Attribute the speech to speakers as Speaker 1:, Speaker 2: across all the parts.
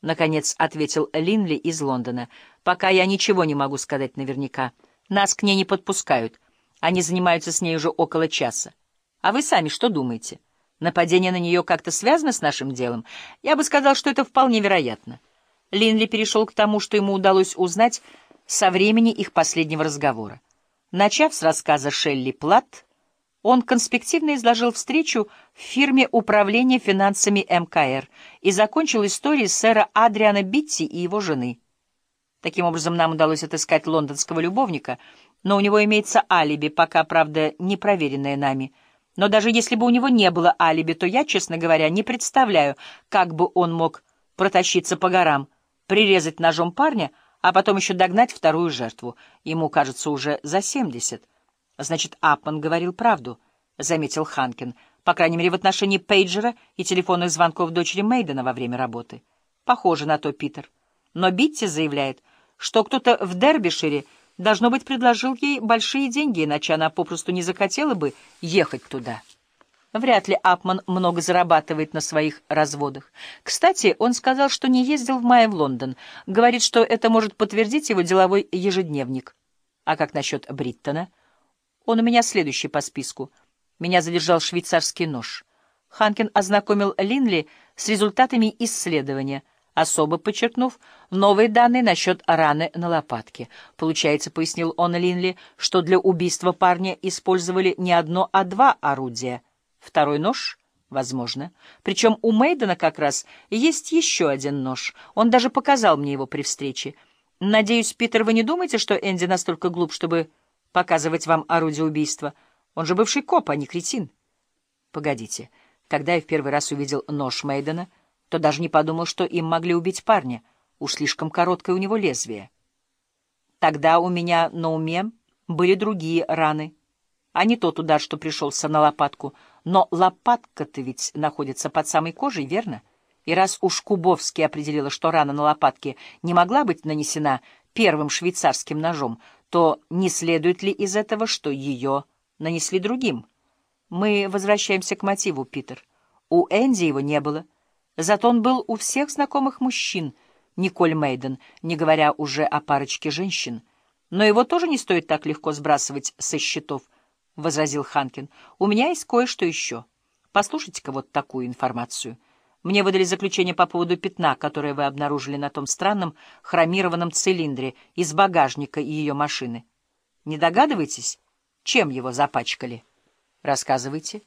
Speaker 1: — наконец ответил Линли из Лондона. «Пока я ничего не могу сказать наверняка. Нас к ней не подпускают. Они занимаются с ней уже около часа. А вы сами что думаете? Нападение на нее как-то связано с нашим делом? Я бы сказал, что это вполне вероятно». Линли перешел к тому, что ему удалось узнать со времени их последнего разговора. Начав с рассказа Шелли Платт, он конспективно изложил встречу в фирме управления финансами МКР и закончил историей сэра Адриана Битти и его жены. Таким образом, нам удалось отыскать лондонского любовника, но у него имеется алиби, пока, правда, не проверенное нами. Но даже если бы у него не было алиби, то я, честно говоря, не представляю, как бы он мог протащиться по горам, прирезать ножом парня, а потом еще догнать вторую жертву. Ему, кажется, уже за семьдесят. Значит, Апман говорил правду, — заметил Ханкин, по крайней мере, в отношении пейджера и телефонных звонков дочери Мейдена во время работы. Похоже на то, Питер. Но Битти заявляет, что кто-то в Дербишире, должно быть, предложил ей большие деньги, иначе она попросту не захотела бы ехать туда. Вряд ли Апман много зарабатывает на своих разводах. Кстати, он сказал, что не ездил в мае в Лондон. Говорит, что это может подтвердить его деловой ежедневник. А как насчет Бриттона? — он у меня следующий по списку. Меня задержал швейцарский нож. Ханкин ознакомил Линли с результатами исследования, особо подчеркнув новые данные насчет раны на лопатке. Получается, пояснил он Линли, что для убийства парня использовали не одно, а два орудия. Второй нож — возможно. Причем у Мейдена как раз есть еще один нож. Он даже показал мне его при встрече. Надеюсь, Питер, вы не думаете, что Энди настолько глуп, чтобы показывать вам орудие убийства. Он же бывший коп, а не кретин. Погодите, когда я в первый раз увидел нож Мейдена, то даже не подумал, что им могли убить парня. Уж слишком короткое у него лезвие. Тогда у меня на уме были другие раны, а не тот удар, что пришелся на лопатку. Но лопатка-то ведь находится под самой кожей, верно? И раз уж Кубовский определила, что рана на лопатке не могла быть нанесена первым швейцарским ножом, то не следует ли из этого, что ее нанесли другим? Мы возвращаемся к мотиву, Питер. У Энди его не было. Зато он был у всех знакомых мужчин, Николь Мейден, не говоря уже о парочке женщин. Но его тоже не стоит так легко сбрасывать со счетов, — возразил Ханкин. У меня есть кое-что еще. Послушайте-ка вот такую информацию. Мне выдали заключение по поводу пятна, которое вы обнаружили на том странном хромированном цилиндре из багажника ее машины. Не догадываетесь, чем его запачкали? Рассказывайте.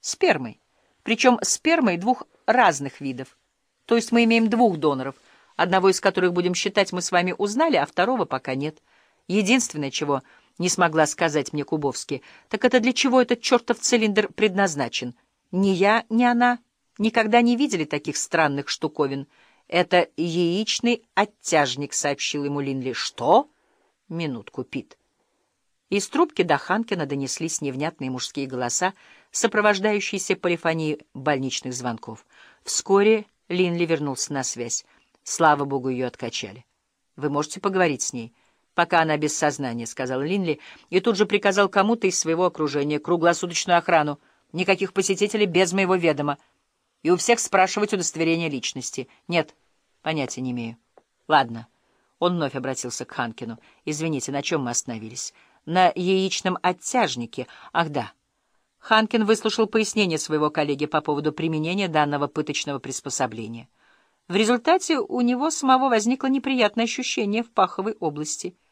Speaker 1: Спермой. Причем спермой двух разных видов. То есть мы имеем двух доноров, одного из которых, будем считать, мы с вами узнали, а второго пока нет. Единственное, чего не смогла сказать мне Кубовский, так это для чего этот чертов цилиндр предназначен. Ни я, ни она никогда не видели таких странных штуковин. Это яичный оттяжник, — сообщил ему Линли. Что? Минутку, Пит. Из трубки до Ханкина донеслись невнятные мужские голоса, сопровождающиеся полифонией больничных звонков. Вскоре Линли вернулся на связь. Слава богу, ее откачали. Вы можете поговорить с ней, пока она без сознания, — сказал Линли, и тут же приказал кому-то из своего окружения круглосуточную охрану. Никаких посетителей без моего ведома и у всех спрашивать удостоверение личности. Нет, понятия не имею. Ладно. Он вновь обратился к Ханкину. Извините, на чем мы остановились? На яичном оттяжнике. Ах, да. Ханкин выслушал пояснение своего коллеги по поводу применения данного пыточного приспособления. В результате у него самого возникло неприятное ощущение в паховой области —